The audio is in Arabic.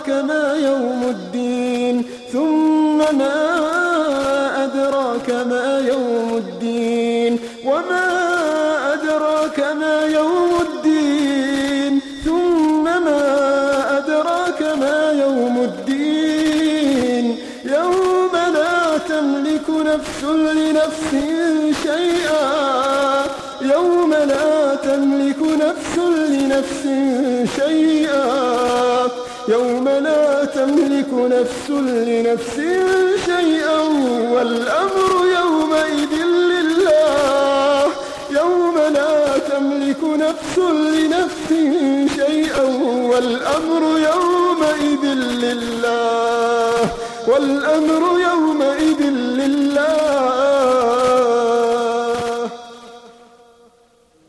أدراك ما يوم الدين ثم ما أدراك ما يوم الدين وما أدراك ما يوم الدين ثم ما أدراك ما يوم الدين. يوم لا تملك نفس لنفس شيئا يوم لا تملك نفس لنفس شيئا. يوم لا تملك نفس لنفس شيئا والأمر يومئذ لله. يوم لا تملك نفس لنفس شيئا والأمر يومئذ لله. والأمر يومئذ لله.